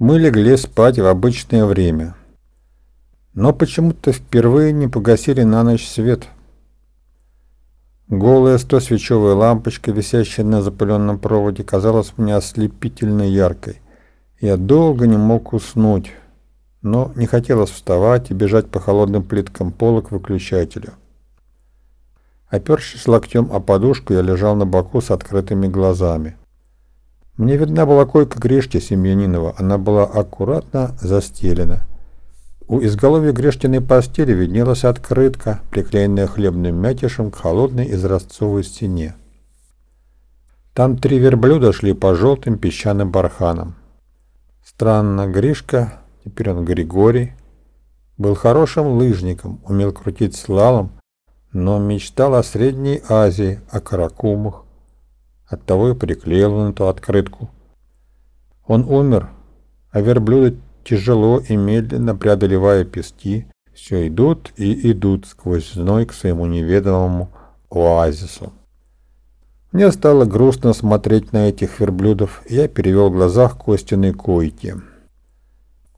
Мы легли спать в обычное время. Но почему-то впервые не погасили на ночь свет. Голая стосвечевая лампочка, висящая на запыленном проводе, казалась мне ослепительно яркой. Я долго не мог уснуть, но не хотелось вставать и бежать по холодным плиткам пола к выключателю. Опершись локтем о подушку, я лежал на боку с открытыми глазами. Мне видна была койка Грешки Семьянинова, она была аккуратно застелена. У изголовья Грештиной постели виднелась открытка, приклеенная хлебным мятишем к холодной изразцовой стене. Там три верблюда шли по желтым песчаным барханам. Странно, Гришка, теперь он Григорий, был хорошим лыжником, умел крутить слалом, но мечтал о Средней Азии, о Каракумах. Оттого и приклеил на эту открытку. Он умер, а верблюды, тяжело и медленно преодолевая пески, все идут и идут сквозь зной к своему неведомому оазису. Мне стало грустно смотреть на этих верблюдов, и я перевел глаза к Костиной койке.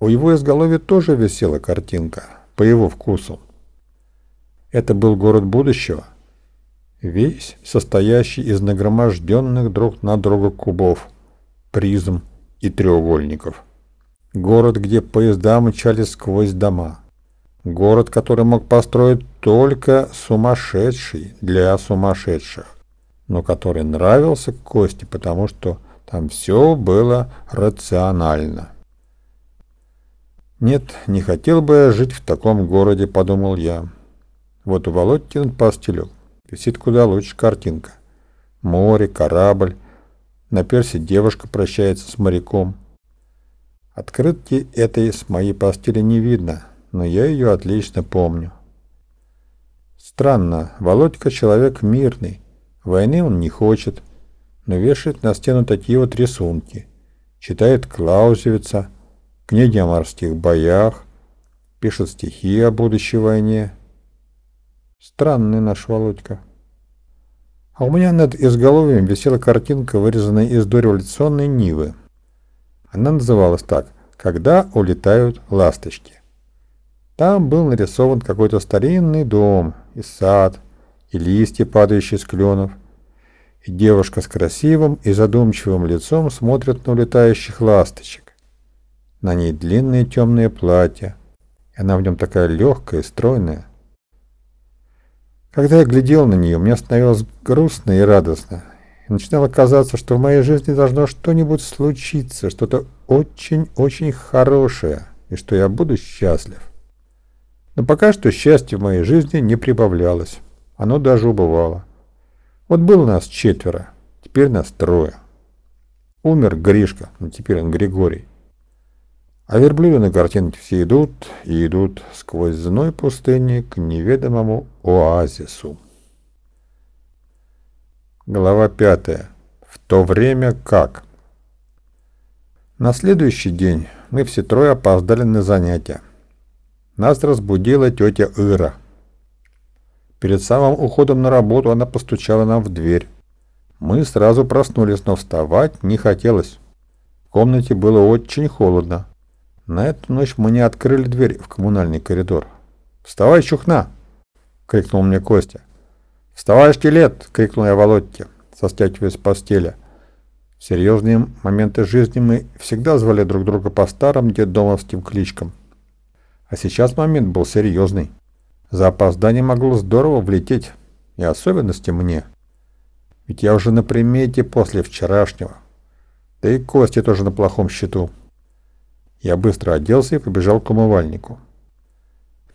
У его изголовья тоже висела картинка, по его вкусу. Это был город будущего, весь состоящий из нагроможденных друг на друга кубов, призм и треугольников. Город, где поезда мчались сквозь дома. Город, который мог построить только сумасшедший для сумасшедших, но который нравился Косте, потому что там все было рационально. «Нет, не хотел бы я жить в таком городе», — подумал я. Вот у Володьки над постелю висит куда лучше картинка. Море, корабль, на персе девушка прощается с моряком. Открытки этой с моей постели не видно, но я ее отлично помню. Странно, Володька человек мирный, войны он не хочет, но вешает на стену такие вот рисунки. Читает Клаузевица, книги о морских боях, пишет стихи о будущей войне, Странный наш Володька. А у меня над изголовьем висела картинка, вырезанная из дореволюционной Нивы. Она называлась так «Когда улетают ласточки». Там был нарисован какой-то старинный дом, и сад, и листья, падающие с кленов. И девушка с красивым и задумчивым лицом смотрит на улетающих ласточек. На ней длинное темное платье, и она в нем такая легкая и стройная. Когда я глядел на нее, мне становилось грустно и радостно. И начинало казаться, что в моей жизни должно что-нибудь случиться, что-то очень-очень хорошее, и что я буду счастлив. Но пока что счастье в моей жизни не прибавлялось. Оно даже убывало. Вот было нас четверо, теперь нас трое. Умер Гришка, но теперь он Григорий. А верблюды на картинке все идут и идут сквозь зной пустыни к неведомому оазису. Глава пятая. В то время как. На следующий день мы все трое опоздали на занятия. Нас разбудила тетя Ира. Перед самым уходом на работу она постучала нам в дверь. Мы сразу проснулись, но вставать не хотелось. В комнате было очень холодно. На эту ночь мы не открыли дверь в коммунальный коридор. «Вставай, чухна!» — крикнул мне Костя. «Вставай, скелет!» — крикнул я Володьке, состягиваясь с постели. В серьезные моменты жизни мы всегда звали друг друга по старым детдомовским кличкам. А сейчас момент был серьезный. За опоздание могло здорово влететь, и особенности мне. Ведь я уже на примете после вчерашнего. Да и Костя тоже на плохом счету. Я быстро оделся и побежал к умывальнику.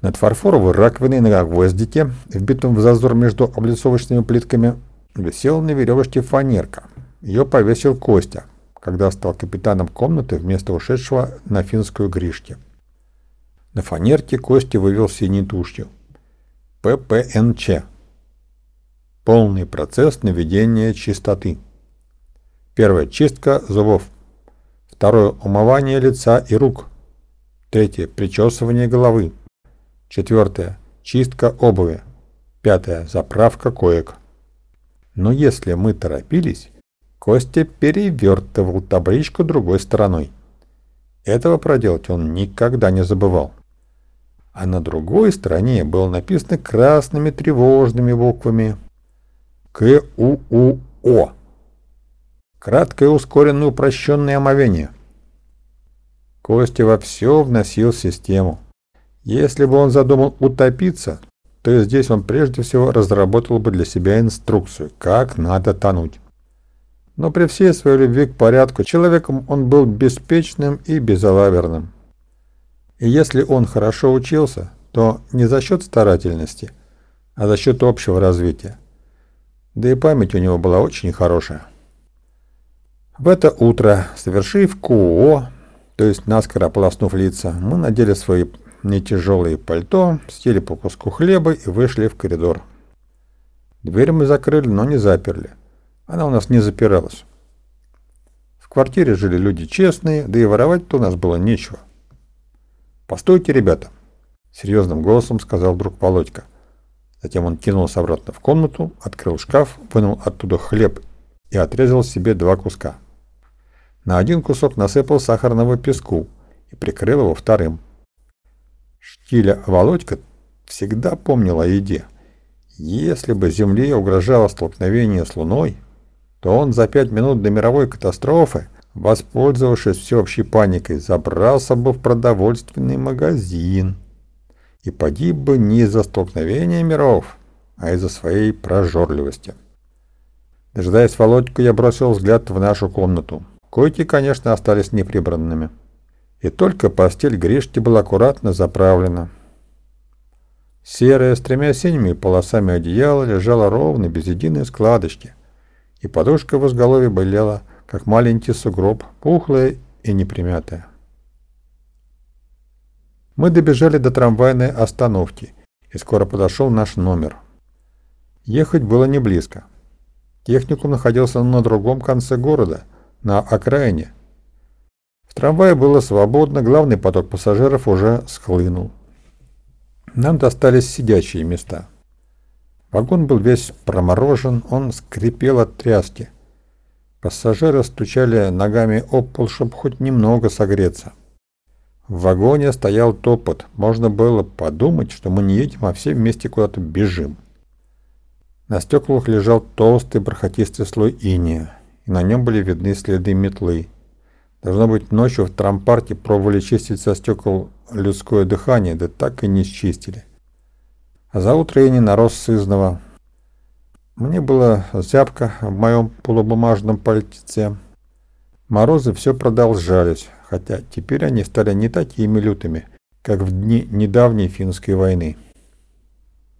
Над фарфоровой раковиной на гвоздике, вбитом в зазор между облицовочными плитками, висела на веревочке фанерка. Ее повесил Костя, когда стал капитаном комнаты вместо ушедшего на финскую Гришки. На фанерке Костя вывел синей тушью. ППНЧ. Полный процесс наведения чистоты. Первая чистка зубов. Второе – умывание лица и рук. Третье – причесывание головы. Четвертое – чистка обуви. Пятое – заправка коек. Но если мы торопились, Костя перевертывал табличку другой стороной. Этого проделать он никогда не забывал. А на другой стороне было написано красными тревожными буквами К-У-У-О. Краткое ускоренное упрощенное омовение. Костя во все вносил систему. Если бы он задумал утопиться, то здесь он прежде всего разработал бы для себя инструкцию, как надо тонуть. Но при всей своей любви к порядку человеком он был беспечным и безалаберным. И если он хорошо учился, то не за счет старательности, а за счет общего развития. Да и память у него была очень хорошая. В это утро, совершив КУО, то есть наскоро ополоснув лица, мы надели свои нетяжелые пальто, съели по куску хлеба и вышли в коридор. Дверь мы закрыли, но не заперли. Она у нас не запиралась. В квартире жили люди честные, да и воровать-то у нас было нечего. «Постойте, ребята!» — серьезным голосом сказал вдруг Володька. Затем он кинулся обратно в комнату, открыл шкаф, вынул оттуда хлеб и отрезал себе два куска. На один кусок насыпал сахарного песку и прикрыл его вторым. Штиля Володька всегда помнил о еде. Если бы Земле угрожало столкновение с Луной, то он за пять минут до мировой катастрофы, воспользовавшись всеобщей паникой, забрался бы в продовольственный магазин и погиб бы не из-за столкновения миров, а из-за своей прожорливости. Дожидаясь Володьку, я бросил взгляд в нашу комнату. Койки, конечно, остались неприбранными. И только постель Гришки была аккуратно заправлена. Серая с тремя синими полосами одеяло лежало ровно, без единой складочки – и подушка в изголовье болела, как маленький сугроб, пухлая и непримятая. Мы добежали до трамвайной остановки, и скоро подошел наш номер. Ехать было не близко. Техникум находился на другом конце города, на окраине. В трамвае было свободно, главный поток пассажиров уже схлынул. Нам достались сидячие места. Вагон был весь проморожен, он скрипел от тряски. Пассажиры стучали ногами об пол, чтобы хоть немного согреться. В вагоне стоял топот. Можно было подумать, что мы не едем, а все вместе куда-то бежим. На стеклах лежал толстый бархатистый слой иния, и на нем были видны следы метлы. Должно быть, ночью в трампарке пробовали чистить со стекол людское дыхание, да так и не счистили. А за утро я не нарос сызного. Мне было зябко в моем полубумажном пальтеце. Морозы все продолжались, хотя теперь они стали не такими лютыми, как в дни недавней финской войны.